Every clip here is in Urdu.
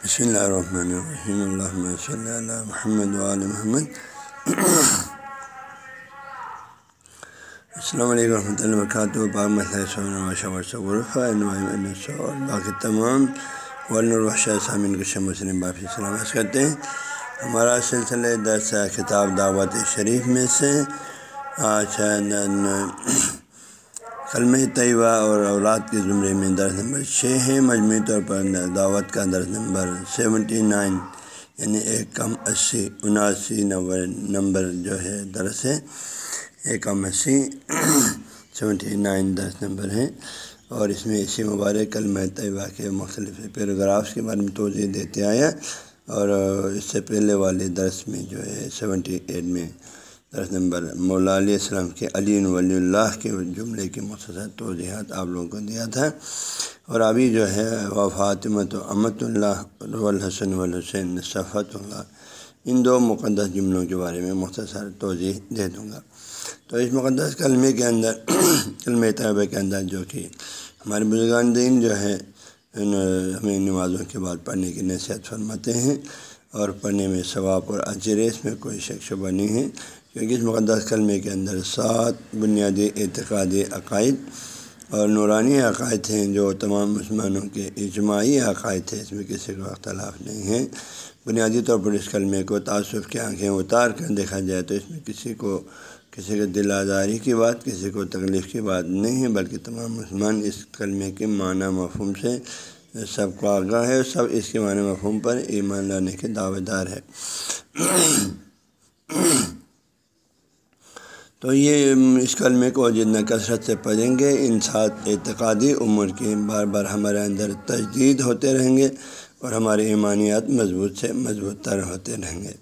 بسم اللہ الرحمن الرحیم اللہ صلی اللہ محمد علیہ محمد السلام علیکم ورحمۃ اللہ وبرکاتہ پاک مسئلہ اور باقی تمام ورن ولنالوشہ سامعین کو شم وسلم باقی سلامت کرتے ہیں ہمارا سلسلہ درس کتاب دعوت شریف میں سے آج کلم طیبہ اور اولاد کے زمرے میں درس نمبر چھ ہے، مجموعی طور پر دعوت کا درس نمبر سیونٹی نائن یعنی ایک کم اسی اناسی نمبر نمبر جو ہے درس ہے۔ ایک کم اسی سیونٹی نائن درس نمبر ہے۔ اور اس میں اسی مبارک کلم طیبہ کے مختلف پیراگرافس کے بارے میں توجہ دیتے آیا اور اس سے پہلے والے درس میں جو ہے سیونٹی ایٹ میں درس نمبر مولا علیہ السلام کے علی ولی اللہ کے جملے کی مختصر توضیحات آپ لوگوں کو دیا تھا۔ اور ابھی جو ہے و فاطمت و امت اللہ الحسن والحسین صفت اللہ، ان دو مقدس جملوں کے بارے میں مختصر توضیح دے دوں گا۔ تو اس مقدس کلمے کے اندر کلم طیبہ کے اندر جو کہ ہمارے بزرگان دین جو ہے ہمیں نمازوں کے بعد پڑھنے کی نصیحت فرماتے ہیں اور پڑھنے میں ثواب اور اجریس میں کوئی شک شبہ نہیں ہے۔ کیونکہ اس مقدس کلمے کے اندر سات بنیادی اعتقادی عقائد اور نورانی عقائد ہیں جو تمام مسلمانوں کے اجماعی عقائد ہیں، اس میں کسی کو اختلاف نہیں ہے۔ بنیادی طور پر اس کلمے کو تعصف کی آنکھیں اتار کر دیکھا جائے تو اس میں کسی کو کسی کو دل آزاری کی بات، کسی کو تکلیف کی بات نہیں ہے، بلکہ تمام مسلمان اس کلمے کے معنی مفہوم سے سب کو آگاہ ہے سب اس کے معنی مفہوم پر ایمان لانے کے دعوے دار ہے تو یہ اس کلمے کو جتنا کثرت سے پڑھیں گے، ان سات اعتقادی عمر کی بار بار ہمارے اندر تجدید ہوتے رہیں گے اور ہمارے ایمانیات مضبوط سے مضبوط تر ہوتے رہیں گے۔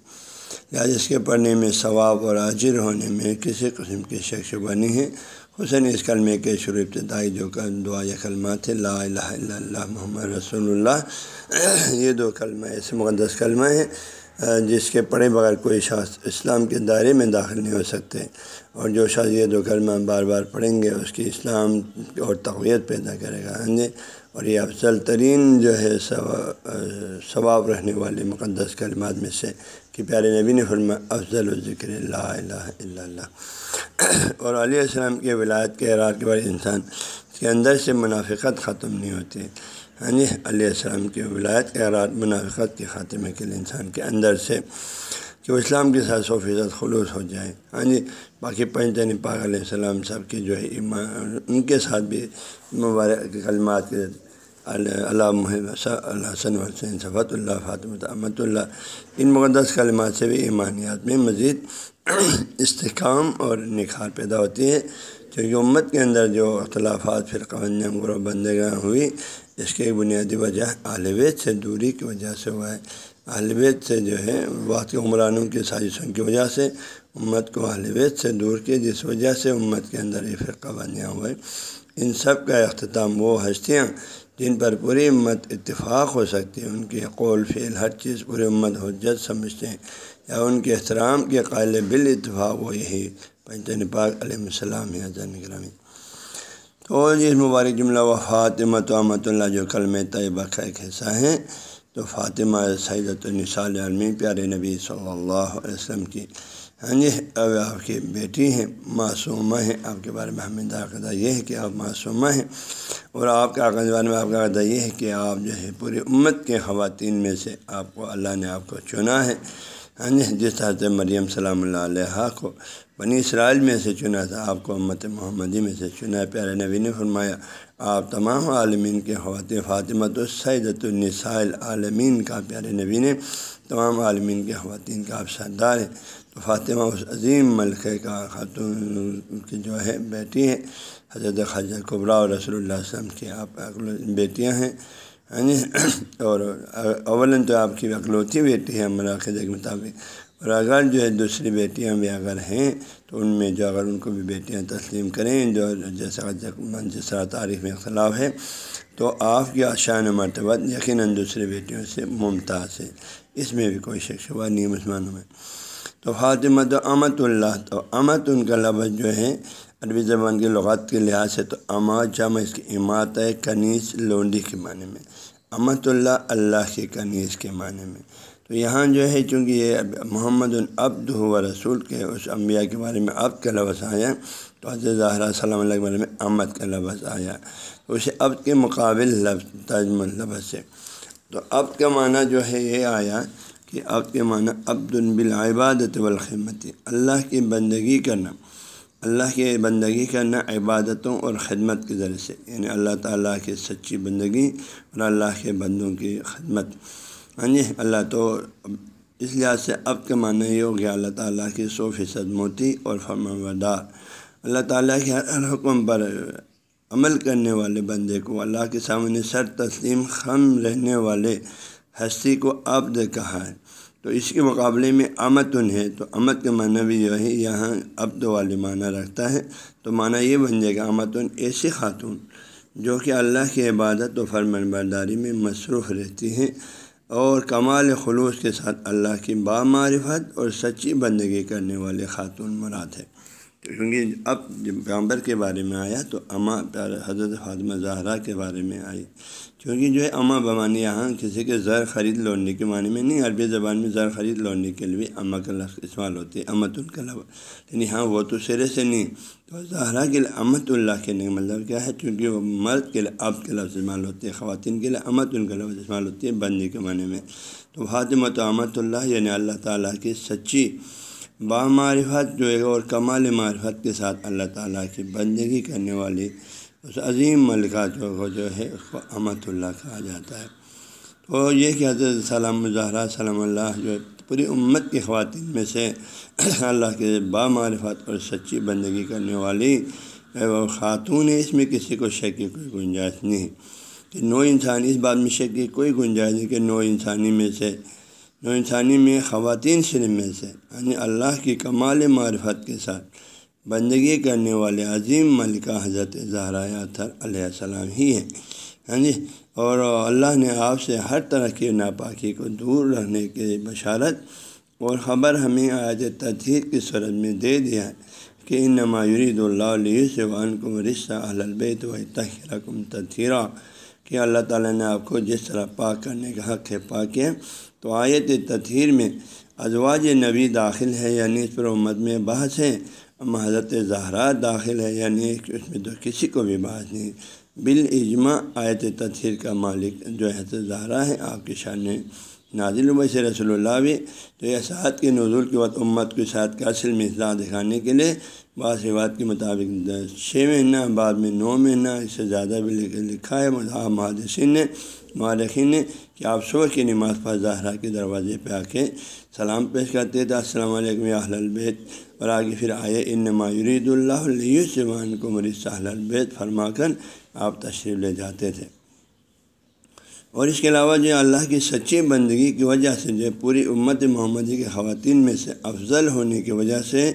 لہٰذا اس کے پڑھنے میں ثواب اور عاجر ہونے میں کسی قسم کی شخص بنی ہے۔ حسین اس کلمے کے شروع ابتدائی جو دعا یا کلمات ہے لا الہ الا اللہ محمد رسول اللہ، یہ دو کلمہ ایسے مقدس کلمہ ہیں۔ جس کے پڑھے بغیر کوئی شخص اسلام کے دائرے میں داخل نہیں ہو سکتے اور جو شخص یہ دو کلمہ بار بار پڑھیں گے، اس کی اسلام اور تقویت پیدا کرے گا۔ ہاں جی؟ اور یہ افضل ترین جو ہے ثواب رہنے والے مقدس کلمات میں سے کہ پیارے نبی نے فرما، افضل و ذکر اللہ الہ الا اللہ۔ اور علیہ السلام کے ولایت کے ارار کے بعد انسان کے اندر سے منافقت ختم نہیں ہوتی۔ ہاں جی علیہ السلام کے ولایت کے اراد منافقت کے خاتمے کے لیے انسان کے اندر سے کہ وہ اسلام کے ساتھ سو فیصد خلوص ہو جائے۔ ہاں جی باقی پنجن پاک علیہ السلام سب کے جو ہے ایمان، ان کے ساتھ بھی مبارک کلمات کے اللہ محب، اللہ حسین صفت اللہ، فاطمۃ احمد اللہ، ان مقدس کلمات سے بھی ایمانیات میں مزید استحکام اور نکھار پیدا ہوتی ہے۔ کیونکہ امت کے اندر جو اختلافات پھر قوانین گروہ بندگاہ ہوئی، اس کی ایک بنیادی وجہ عالویت سے دوری کی وجہ سے ہوا ہے۔ عالویت سے جو ہے، وقت کے عمرانوں کی سازشوں کی وجہ سے امت کو عالویت سے دور کی جس وجہ سے امت کے اندر یہ فرقہ بنیا ہوا ہے۔ ان سب کا اختتام وہ ہستیاں جن پر پوری امت اتفاق ہو سکتی ہے، ان کے قول، فعل، ہر چیز پوری امت حجت سمجھتے ہیں۔ یا ان کے احترام کے قائل بال اتفاق وہ یہی پنجن پاک علیہ السلام گرامی تو جی، یہ مبارک جملہ و فاطمہ تو احمد اللہ جو کلم طیبہ کا ایک حصہ ہیں، تو فاطمہ سیدت النسال عالمی پیارے نبی صلی اللہ علیہ وسلم کی۔ ہاں جی اب آپ کی بیٹی ہیں، معصومہ ہیں۔ آپ کے بارے میں ہمیں عقدہ یہ ہے کہ آپ معصومہ ہیں۔ اور آپ کے عقد بارے میں آپ کا عقدہ یہ ہے کہ آپ جو ہے پوری امت کے خواتین میں سے آپ کو اللہ نے آپ کو چنا ہے۔ ہاں جی جس طرح سے مریم سلام اللہ علیہ کو بنی اسرائیل میں سے چنا تھا، آپ کو امت محمدی میں سے چنا پیارے نبی نے فرمایا، آپ تمام عالمین کے خواتین فاطمۃ السیدۃ النسائل عالمین کا، پیارے نبی نے تمام عالمین کے خواتین کا آپ سردار ہے تو فاطمہ اس عظیم ملکے کا خاتون کی جو ہے بیٹی ہے، حضرت خجر قبرا اور رسول اللہ وسلم کی آپ بیٹیاں ہیں۔ یعنی اور اول تو آپ کی اکلوتی بیٹی ہے مراقد کے مطابق۔ اور اگر جو ہے دوسری بیٹیاں بھی اگر ہیں، تو ان میں جو اگر ان کو بھی بیٹیاں تسلیم کریں، جو جیسا جس طرح تاریخ میں اختلاف ہے، تو آپ کی آشان مرتبہ یقیناً دوسری بیٹیوں سے ممتاز ہے اس میں بھی کوئی شک شبہ نہیں مسلمانوں میں۔ تو فاطمہ تو امت اللہ، تو امت ان کا لفظ جو ہے عربی زبان کی لغات کے لحاظ سے تو اما جمع اس کی امات ہے، کنیز لونڈی کے معنی میں۔ امت اللہ اللہ کے کنیز کے معنی میں۔ تو یہاں جو ہے، چونکہ یہ محمد العبد و رسول کے اس انبیاء کے بارے میں اب کا لفظ آیا، تو حضرت ظاہرہ صلی اللہ کے بارے میں امت کا لفظ آیا۔ تو اسے اب کے مقابل لفظ تجم لفظ سے۔ تو اب کا معنی جو ہے، یہ آیا کہ اب کے معنی عبد البلعبادت والخدمتی اللہ کی بندگی کرنا۔ اللہ کی بندگی کرنا عبادتوں اور خدمت کے ذریعے سے یعنی اللہ تعالیٰ کی سچی بندگی اور اللہ کے بندوں کی خدمت۔ ہاں جی اللہ تو اس لحاظ سے اب کے معنی یہ ہو گیا، اللہ تعالیٰ کی سو فیصد موتی اور وردار اللہ تعالیٰ کے ہر حکم پر عمل کرنے والے بندے کو، اللہ کے سامنے سر تسلیم، خم رہنے والے ہستی کو عبد کہا ہے۔ تو اس کے مقابلے میں امتن ہے، تو امت کا معنی بھی جو ہے، یہاں عبد والے معنی رکھتا ہے۔ تو معنی یہ بن جائے گا، امتن ایسی خاتون جو کہ اللہ کی عبادت و فرمن برداری میں مصروف رہتی ہیں اور کمال خلوص کے ساتھ اللہ کی بامعرفت اور سچی بندگی کرنے والے خاتون مراد ہے کیونکہ اب جب پیغمبر کے بارے میں آیا تو اماں حضرت فاطمہ زہرا کے بارے میں آئی۔ کیونکہ جو ہے اماں بمانی یہاں کسی کے زر خرید لوڑنے کے معنی میں نہیں، عربی زبان میں زر خرید لوڑنے کے لیے اماں کا لفظ استعمال ہوتی ہے امت القلب لیکن یعنی ہاں وہ تو سرے سے نہیں، تو زہرا کے لیے امت اللہ کے مطلب کیا ہے؟ چونکہ وہ مرد کے لیے اب کے لفظ استعمال ہوتے ہیں خواتین کے لیے امت ان کا لفظ استعمال ہوتی ہے بندی کے معنی میں۔ تو فاطمت امت اللہ یعنی اللہ تعالیٰ کی سچی بامعرفت جو ہے اور کمال معرفت کے ساتھ اللہ تعالیٰ کی بندگی کرنے والی اس عظیم ملکہ جو جو ہے اس کو امت اللہ کہا جاتا ہے۔ تو یہ کہ حضرت سلام مظاہرہ سلام اللہ جو پوری امت کی خواتین میں سے اللہ کے بامعرفت اور سچی بندگی کرنے والی وہ خاتون ہے، اس میں کسی کو شک کی کوئی گنجائش نہیں۔ کہ نو انسانی، اس بات میں شک کی کوئی گنجائش نہیں کہ نو انسانی میں سے نو انسانی میں خواتین صرف میں سے یعنی اللہ کی کمال معرفت کے ساتھ بندگی کرنے والے عظیم ملکہ حضرت زہرا تھر علیہ السلام ہی ہیں۔ ہاں جی اور اللہ نے آپ سے ہر طرح کی ناپاکی کو دور رہنے کی بشارت اور خبر ہمیں آج تدہیر کی صورت میں دے دیا ہے کہ ان نمایورید اللہ علیہ سے وان کم رشہ البیت و تحرکم تدھیرہ کہ اللہ تعالیٰ نے آپ کو جس طرح پاک کرنے کا حق ہے، پاک ہے تو آیت تطہیر میں ازواج نبی داخل ہے یعنی اس پر امت میں بحث ہے حضرت زہرات داخل ہے یعنی اس میں تو کسی کو بھی بحث نہیں۔ بال اجماع آیت تطہیر کا مالک جو حضرت زہرا ہے، آپ کے شان نازل سے رسول اللہ بھی۔ تو یہ سعد کے نزول کے وقت امت کے ساتھ کا اصل میں اصلاح دکھانے کے لیے بعض روایت کے مطابق چھ مہینہ، بعد میں نو مہینہ، اس سے زیادہ بھی لکھا ہے مہادسین نے، مالکین نے۔ کہ آپ صبح کی نماز پر زہرا کے دروازے پہ آ کے سلام پیش کرتے تھے، السلام علیکم اہل البیت۔ اور آگے پھر آئے ان مایورید اللہ علیہ سمان کو مریض اہل البیت فرما کر آپ تشریف لے جاتے تھے۔ اور اس کے علاوہ جو اللہ کی سچی بندگی کی وجہ سے، جو پوری امت محمدی کے خواتین میں سے افضل ہونے کی وجہ سے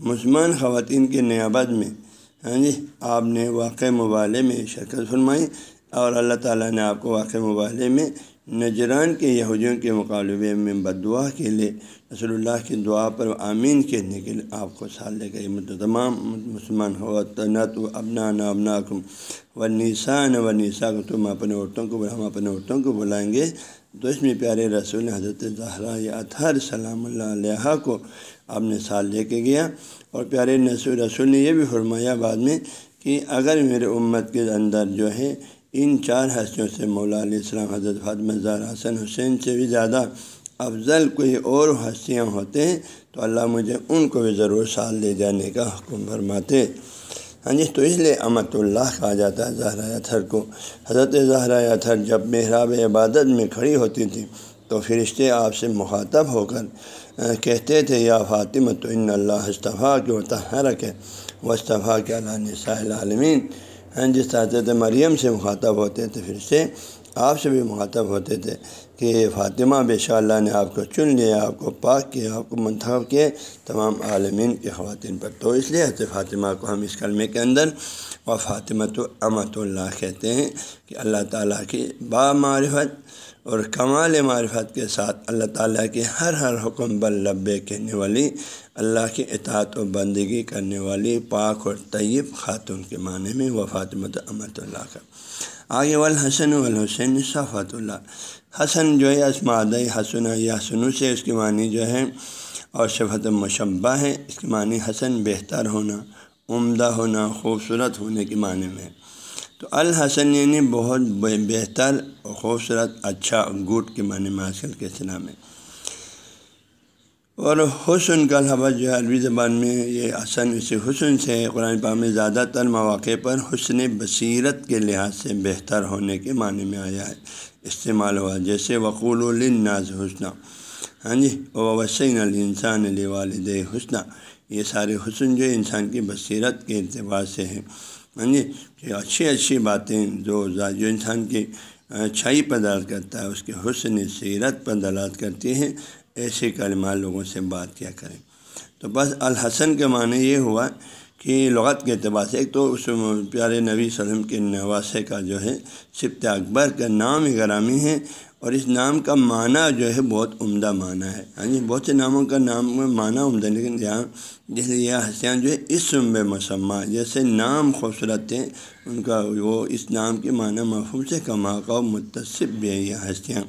مسلمان خواتین کے نیابت میں ہاں جی آپ نے واقع مبالے میں شرکت فرمائی اور اللہ تعالیٰ نے آپ کو واقع مبالے میں نجران کے یہودیوں کے مقابلے میں بد دعا کے لیے رسول اللہ کی دعا پر آمین کہنے کے لیے آپ کو سال لے گئے تمام مسلمان ہو۔ تنت و ابنا نا ابنا کم و نیسا ن و نیسا کو تم اپنے عورتوں کو ہم اپنے عورتوں کو بلائیں گے۔ تو اس میں پیارے رسول حضرت زہرا اطہر سلام اللہ علیہ کو آپ نے سال لے کے گیا۔ اور پیارے رسول نے یہ بھی فرمایا بعد میں کہ اگر میرے امت کے اندر جو ہے ان چار ہستیوں سے مولا علیہ السلام حضرت فاطمہ زار حسن حسین سے بھی زیادہ افضل کوئی اور ہستیاں ہوتے ہیں، تو اللہ مجھے ان کو بھی ضرور سال لے جانے کا حکم فرماتے ہاں جی تو اس لیے امت اللہ کہا جاتا ہے زہرا تھر کو۔ حضرت زہرا تھر جب محراب عبادت میں کھڑی ہوتی تھی تو فرشتے آپ سے مخاطب ہو کر کہتے تھے، یا فاطمہ تو ان اللہ استفاع کے و تحرک ہے؟ وصطفیٰ کے اللہ نساء العالمین جس حضرت مریم سے مخاطب ہوتے تھے پھر سے آپ سے بھی مخاطب ہوتے تھے کہ فاطمہ بے شاء اللہ نے آپ کو چن لیا، آپ کو پاک کیا، آپ کو منتخب کیے تمام عالمین کے خواتین پر۔ تو اس لیے حضرت فاطمہ کو ہم اس کلمے کے اندر و فاطمہ تو امت اللہ کہتے ہیں کہ اللہ تعالیٰ کی با معرفت اور کمال معرفت کے ساتھ اللہ تعالیٰ کے ہر ہر حکم بل لبے کہنے والی، اللہ کی اطاعت و بندگی کرنے والی، پاک اور طیب خاتون کے معنی میں وہ فاطمۃ امت اللہ کا۔ آگے والحسن والحسین صفت اللہ۔ حسن جو ہے اسماد حسن یا حسن سے اس کی معنی جو ہے اور شفت مشبہ ہے۔ اس کی معنی حسن بہتر ہونا، عمدہ ہونا، خوبصورت ہونے کے معنی میں۔ تو الحسن یعنی بہت بہتر اور خوبصورت اچھا گوٹ کے معنی میں حاصل کے سنا میں۔ اور حسن کا لفظ جو ہے عربی زبان میں یہ حسن اسی حسن سے قرآن پاک میں زیادہ تر مواقع پر حسن بصیرت کے لحاظ سے بہتر ہونے کے معنی میں آیا ہے، استعمال ہوا۔ جیسے وقول الناز حسنہ ہاں جی وسین الانسان علی والد حسنہ یہ سارے حسن جو انسان کی بصیرت کے اعتبار سے ہیں۔ ہاں جی کہ اچھی اچھی باتیں جو جو انسان کی اچھائی پر دلالت کرتا ہے، اس کے حسن، سیرت پر دلالت کرتی ہیں، ایسے کلمات لوگوں سے بات کیا کریں۔ تو بس الحسن کے معنی یہ ہوا کہ لغت کے اعتبار سے ایک تو اس پیارے نبی وسلم کے نواسے کا جو ہے، سبت اکبر کا نام گرامی ہے اور اس نام کا معنی جو ہے بہت عمدہ معنی ہے۔ ہاں جی بہت سے ناموں کا نام معنی عمدہ لیکن یہاں جیسے یہ ہستیاں جو ہے اسم میں مسمہ جیسے نام خوبصورت تھے ان کا وہ اس نام کے معنی مفہوم سے کما کا متصب بھی ہے یہ ہستیاں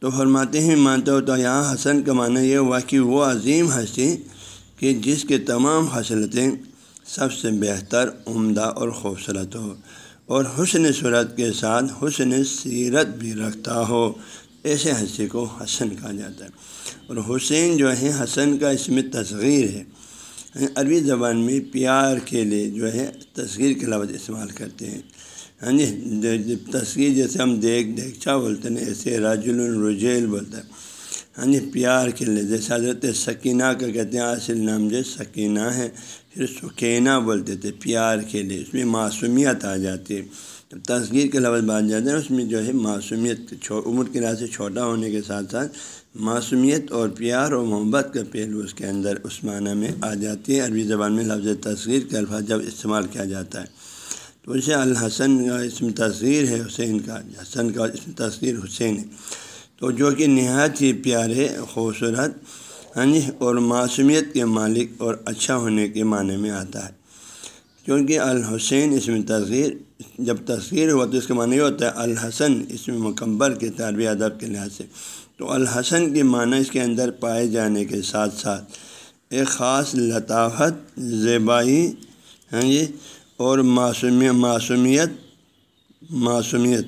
تو فرماتے ہیں مانتے ہو تو یہاں حسن کا معنی یہ ہوا کہ وہ عظیم ہستی کہ جس کے تمام حصلتیں سب سے بہتر، عمدہ اور خوبصورت ہو۔ اور حسن صورت کے ساتھ حسن سیرت بھی رکھتا ہو، ایسے ہنسی کو حسن کہا جاتا ہے۔ اور حسین جو ہے، حسن کا اس میں تصغیر ہے۔ عربی زبان میں پیار کے لیے جو ہے، تصغیر کے لفظ استعمال کرتے ہیں۔ ہاں جی تصغیر جیسے ہم دیکھ دیکھچا بولتے ہیں، ایسے راج الرجیل بولتا ہے۔ ہاں جی پیار کے لیے، جیسے حضرت سکینہ کا کہتے ہیں اصل نام جو سکینہ ہے۔ پھر سکینہ بولتے تھے، پیار کے لیے، اس میں معصومیت آ جاتی۔ ہے جب تصغیر کے لفظ بات جاتے ہیں، اس میں جو ہے معصومیت عمر کے لحاظ سے چھوٹا ہونے کے ساتھ ساتھ معصومیت اور پیار اور محبت کا پہلو اس کے اندر اس معنی میں آ جاتی ہے۔ عربی زبان میں لفظ تصغیر کے الفاظ جب استعمال کیا جاتا ہے، تو اسے الحسن کا اسم تصغیر ہے، حسین کا، حسن کا اسم تصغیر حسین ہے۔ تو جو کہ نہایت ہی پیارے، خوبصورت ہاں جی اور معصومیت کے مالک اور اچھا ہونے کے معنی میں آتا ہے۔ کیونکہ الحسین اس میں تصغیر جب تصغیر ہوا تو اس کا معنی یہ ہوتا ہے الحسن، اس میں مکمل کے طالب ادب کے لحاظ سے۔ تو الحسن کے معنی اس کے اندر پائے جانے کے ساتھ ساتھ ایک خاص لطافت، زیبائی ہاں جی اور معصومیت معصومیت معصومیت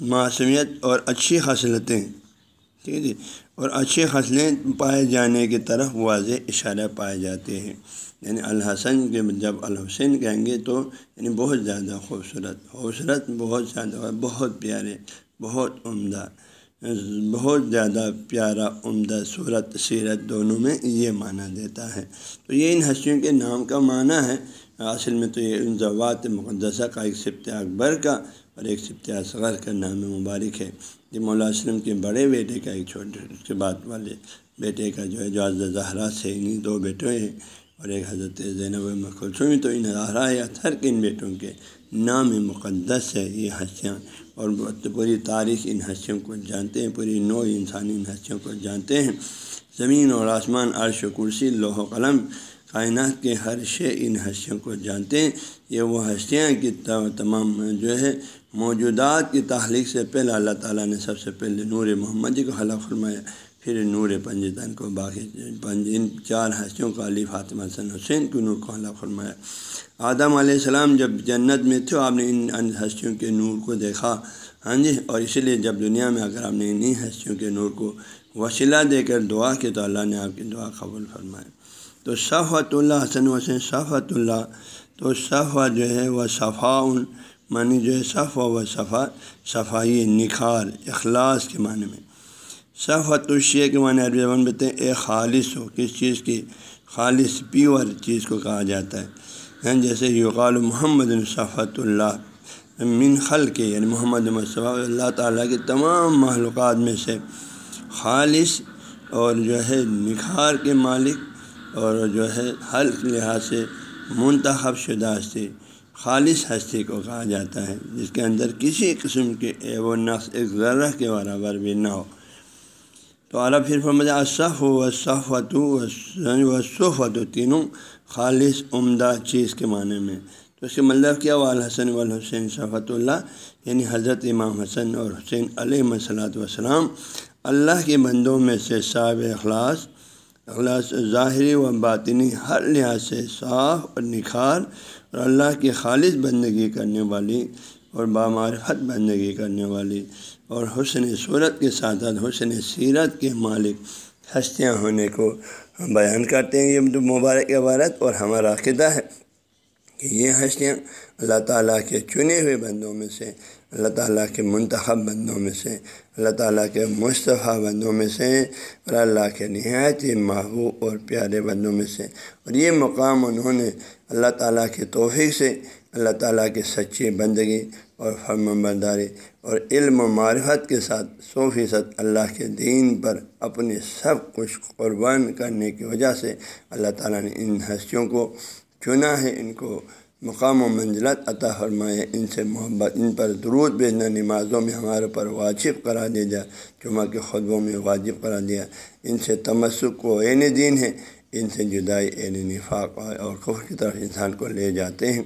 معصومیت اور اچھی خصلتیں ٹھیک ہے۔ جی اور اچھی خصلیں پائے جانے کی طرف واضح اشارہ پائے جاتے ہیں۔ یعنی الحسن کے جب الحسین کہیں گے تو یعنی بہت زیادہ خوبصورت خوبصورت بہت زیادہ بہت پیارے، بہت عمدہ، بہت زیادہ پیارا، عمدہ صورت، سیرت دونوں میں یہ معنی دیتا ہے۔ تو یہ ان ہستیوں کے نام کا معنی ہے۔ اصل میں تو یہ ان زوات مقدسہ کا ایک سبت اکبر کا اور ایک سبت اصغر کا نام مبارک ہے۔ یہ مولا وسلم کے بڑے بیٹے کا ایک چھوٹے اس کے بعد والے بیٹے کا جو ہے، جو حضرت زہرا سے انہیں دو بیٹے ہیں اور ایک حضرت زینب مخلصوم تو ان زہرا یا تھر کے ان بیٹوں کے نام مقدس ہے یہ ہنسیاں اور پوری تاریخ ان ہنسیوں کو جانتے ہیں، پوری نو انسانی ان ہنسیوں کو جانتے ہیں۔ زمین اور آسمان، عرش و کرسی لوہ و قلم کائنات کے ہر شے ان ہنسیوں کو جانتے ہیں۔ یہ وہ ہستیاں کی تمام جو ہے موجودات کی تحلیق سے پہلے اللہ تعالیٰ نے سب سے پہلے نور محمد جی کو خلا فرمایا، پھر نور پنجتن کو باقی ان چار ہستیوں کو علی فاطمہ حسن حسین کو نور کو خلا فرمایا۔ آدم علیہ السلام جب جنت میں تھے، آپ نے ان ہستیوں کے نور کو دیکھا۔ ہاں جی اور اسی لیے جب دنیا میں اگر آپ نے انہیں ہستیوں کے نور کو وسیلہ دے کر دعا کی تو اللہ نے آپ کی دعا قبول فرمایا تو صفحت اللہ حسن حسین صفحت اللہ تو صفحہ جو ہے وہ صفاء معنی جو ہے صفا و صفا، صفائی نکھار، اخلاص کے معنی میں۔ صفحت الشیع کے معنی عربی زبان بتائیں اے خالص ہو، کس چیز کی؟ خالص، پیور چیز کو کہا جاتا ہے۔ ہاں، جیسے یقال محمد الصفت اللہ من خل کے یعنی محمد مصطفیٰ، اللہ تعالیٰ کے تمام معلومات میں سے خالص اور جو ہے نکھار کے مالک اور جو ہے ہر لحاظ سے منتخب شدہ ہستی، خالص ہستی کو کہا جاتا ہے، جس کے اندر کسی قسم کے و نقص ایک ذرہ کے برابر بھی نہ ہو۔ تو اعلیٰ پھر فرمایا اصف و صفت و صفت یعنی و تینوں خالص عمدہ چیز کے معنی میں تو اس کے مطلب کیا والحسن والحسین صفت اللہ یعنی حضرت امام حسن اور حسین علیہ مسلاۃ وسلام اللہ کے بندوں میں سے صاب اخلاص اخلاص ظاہری و باطنی ہر لحاظ سے صاف اور نکھار اور اللہ کی خالص بندگی کرنے والی اور بامارفت بندگی کرنے والی اور حسن صورت کے ساتھ ساتھ حسن سیرت کے مالک ہستیاں ہونے کو بیان کرتے ہیں۔ یہ مبارک عبارت اور ہمارا عقیدہ ہے۔ کہ یہ ہستیاں اللہ تعالیٰ کے چنے ہوئے بندوں میں سے، اللہ تعالیٰ کے منتخب بندوں میں سے، اللہ تعالیٰ کے مصطفیٰ بندوں میں سے اور اللہ کے نہایت ہی محبوب اور پیارے بندوں میں سے۔ اور یہ مقام انہوں نے اللہ تعالیٰ کے توفیق سے، اللہ تعالیٰ کی سچی بندگی اور فرم برداری اور علم و معرفت کے ساتھ سو فیصد اللہ کے دین پر اپنے سب کچھ قربان کرنے کی وجہ سے اللہ تعالیٰ نے ان ہستیوں کو چنا ہے ان کو مقام و منزلت عطا فرمائے۔ ان سے محبت، ان پر درود بھیجنا، نمازوں میں ہمارے پر واجب کرا دیا جائے، جمعہ کے خطبوں میں واجب کرا دیا۔ ان سے تمسک کو عین دین ہے۔ ان سے جدائی، عین نفاق اور خف کی طرف انسان کو لے جاتے ہیں۔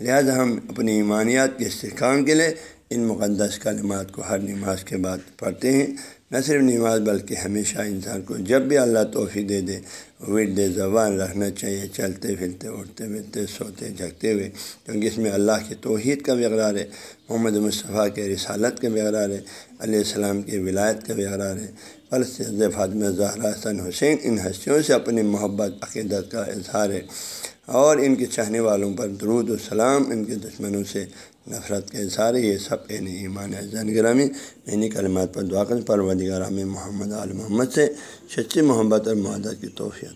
لہذا ہم اپنی ایمانیات کے استحکام کے لیے ان مقدس کلمات کو ہر نماز کے بعد پڑھتے ہیں۔ نہ صرف نماز بلکہ ہمیشہ انسان کو جب بھی اللہ توفیع دے دے، ورد زبان رکھنا چاہیے، چلتے پھرتے، اٹھتے پھرتے، سوتے جھکتے ہوئے، کیونکہ اس میں اللہ کی توحید کا بھی اقرار ہے۔ محمد مصطفیٰ کے رسالت کا بھی اقرار ہے، علیہ السلام کی ولایت کا بھی اقرار ہے۔ فلس فاطمہ زہرا حسن حسین ان ہستیوں سے اپنی محبت، عقیدت کا اظہار ہے۔ اور ان کے چاہنے والوں پر درود السلام ان کے دشمنوں سے نفرت کے اظہار یہ سب عین ایمان زین گرامی عینی کلمات پر دعا کر پرودگار محمد عال محمد سے سچی محبت اور معدت کی توفیع